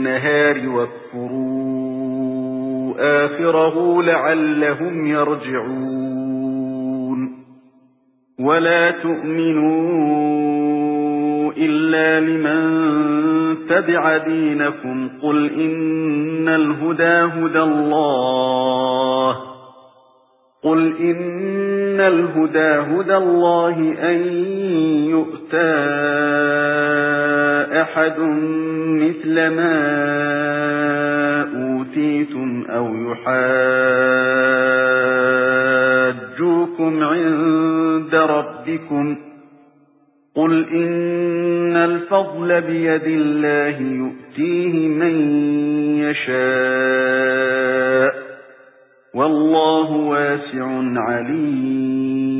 النَّهَارِ وَاكْفُرُوا آخِرَهُ لَعَلَّهُمْ يَرْجِعُونَ. وَلَا تُؤْمِنُوا إِلَّا لِمَن تَبِعَ دِينَكُمْ. قُلْ إِنَّ الْهُدَى هُدَى اللَّهِ. قُلْ إِنَّ الْهُدَى هُدَى اللَّهِ أَن يُؤْتَى أَحَدٌ مِثْلَ مَا أُوتِيتُمْ أَوْ يُحَاجُّوكُمْ عِندَ رَبِّكُمْ قُلْ إِنَّ الْفَضْلَ بِيَدِ اللَّهِ يُؤْتِيهِ مَن يَشَاءُ وَاللَّهُ وَاسِعٌ عَلِيمٌ.